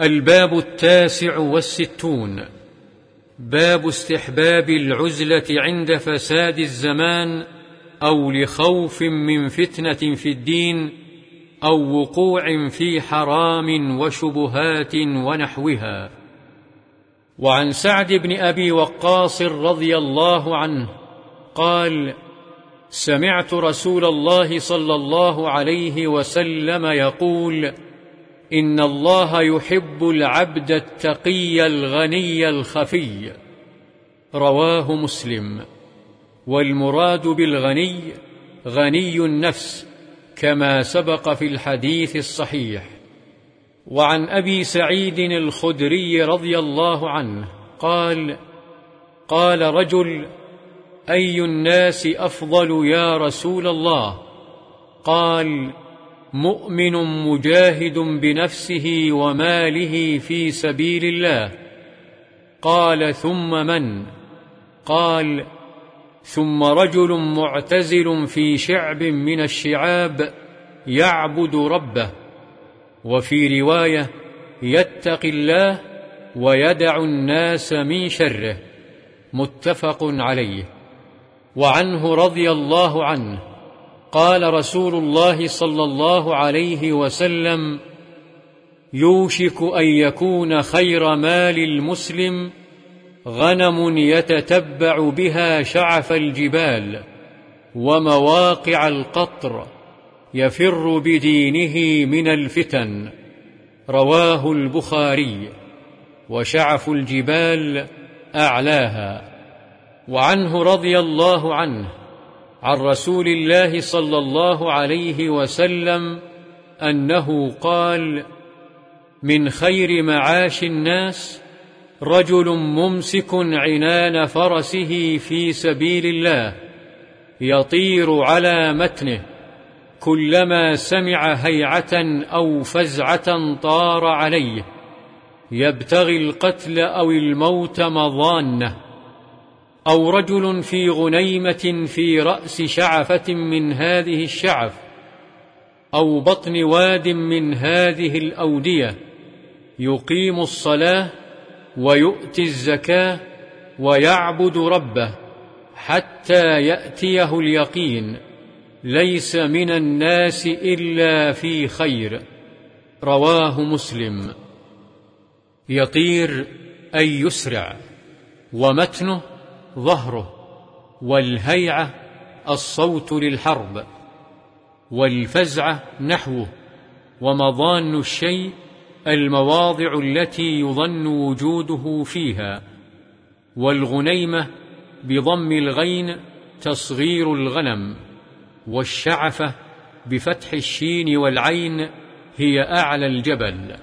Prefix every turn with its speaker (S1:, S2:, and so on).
S1: الباب التاسع والستون. باب استحباب العزلة عند فساد الزمان أو لخوف من فتنة في الدين أو وقوع في حرام وشبهات ونحوها. وعن سعد بن أبي وقاص رضي الله عنه قال سمعت رسول الله صلى الله عليه وسلم يقول إن الله يحب العبد التقي الغني الخفي. رواه مسلم. والمراد بالغني غني النفس كما سبق في الحديث الصحيح. وعن أبي سعيد الخدري رضي الله عنه قال قال رجل أي الناس أفضل يا رسول الله؟ قال مؤمن مجاهد بنفسه وماله في سبيل الله. قال ثم من؟ قال ثم رجل معتزل في شعب من الشعاب يعبد ربه وفي رواية يتقي الله ويدع الناس من شره. متفق عليه. وعنه رضي الله عنه. قال رسول الله صلى الله عليه وسلم يوشك أن يكون خير مال المسلم غنم يتتبع بها شعف الجبال ومواقع القطر يفر بدينه من الفتن. رواه البخاري. وشعف الجبال أعلاها. وعنه رضي الله عنه عن رسول الله صلى الله عليه وسلم أنه قال من خير معاش الناس رجل ممسك عنان فرسه في سبيل الله يطير على متنه كلما سمع هيعة أو فزعة طار عليه يبتغي القتل أو الموت مضانه أو رجل في غنيمة في رأس شعفة من هذه الشعف أو بطن واد من هذه الأودية يقيم الصلاة ويؤتي الزكاة ويعبد ربه حتى يأتيه اليقين ليس من الناس إلا في خير. رواه مسلم. يطير أي يسرع ومتنه ظهره والهيعة الصوت للحرب والفزعة نحوه ومضان الشيء المواضع التي يظن وجوده فيها والغنيمة بضم الغين تصغير الغنم والشعفة بفتح الشين والعين هي أعلى الجبل